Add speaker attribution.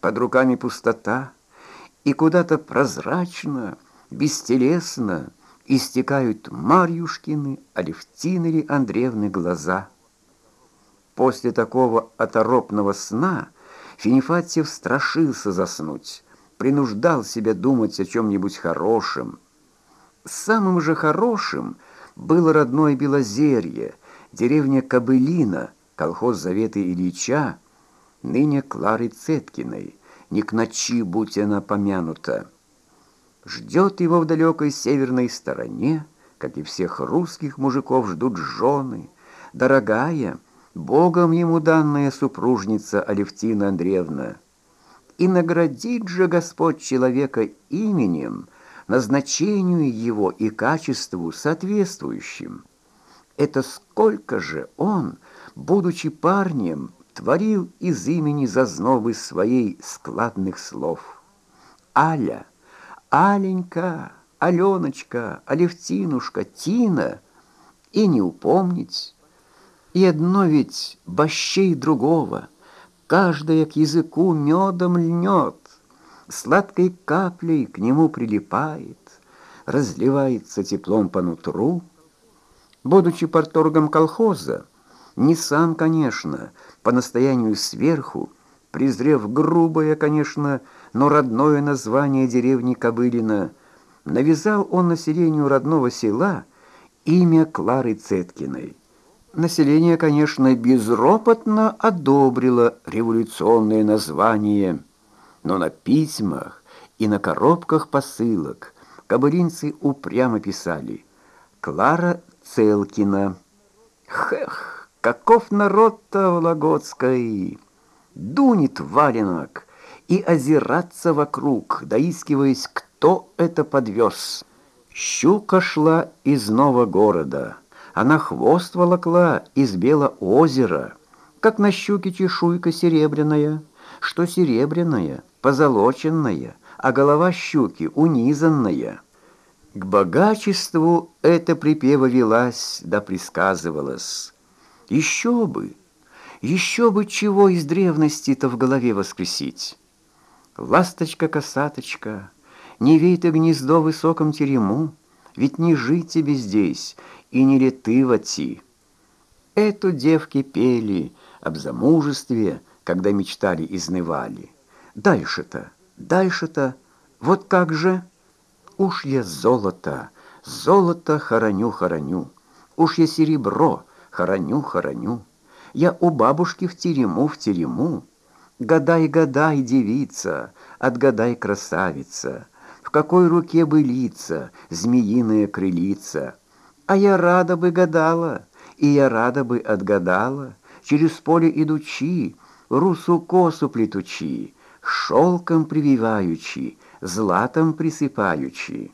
Speaker 1: под руками пустота, и куда-то прозрачно, бестелесно истекают Марьюшкины, Алевтины ли Андреевны глаза. После такого оторопного сна Финифатьев страшился заснуть, принуждал себя думать о чем-нибудь хорошем. Самым же хорошим было родное Белозерье, деревня Кобылина, колхоз Заветы Ильича, ныне Клары Цеткиной, не к ночи будь она помянута. Ждет его в далекой северной стороне, как и всех русских мужиков ждут жены, дорогая, Богом ему данная супружница Алевтина Андреевна. И наградит же Господь человека именем, назначению его и качеству соответствующим. Это сколько же он, будучи парнем, творил из имени зазнобы своей складных слов. Аля, Аленька, Аленочка, Алевтинушка, Тина, и не упомнить. И одно ведь бощей другого, каждая к языку медом льнет, сладкой каплей к нему прилипает, разливается теплом по нутру. Будучи порторгом колхоза, не сам, конечно, по настоянию сверху, презрев грубое, конечно, но родное название деревни Кобылина, навязал он населению родного села имя Клары Цеткиной. Население, конечно, безропотно одобрило революционное название, но на письмах и на коробках посылок кобылинцы упрямо писали «Клара Целкина». Хех! Каков народ-то Вологодской! Дунет валенок и озираться вокруг, доискиваясь, кто это подвез. Щука шла из города, она хвост волокла из Белого озера, как на щуке чешуйка серебряная, что серебряная, позолоченная, а голова щуки унизанная. К богачеству эта припева велась да присказывалась. Еще бы, еще бы чего из древности-то в голове воскресить. Ласточка-косаточка, не вей ты гнездо высоком терему, ведь не жить тебе здесь и не леты вати. Эту девки пели об замужестве, когда мечтали изнывали. Дальше-то, дальше-то, вот как же? Уж я золото, золото хороню-хороню, уж я серебро, Хороню, хороню. Я у бабушки в терему, в терему. Гадай, гадай, девица, отгадай, красавица, В какой руке бы лица, змеиная крылица. А я рада бы гадала, и я рада бы отгадала, Через поле идучи, русу косу плетучи, Шелком прививаючи, златом присыпаючи.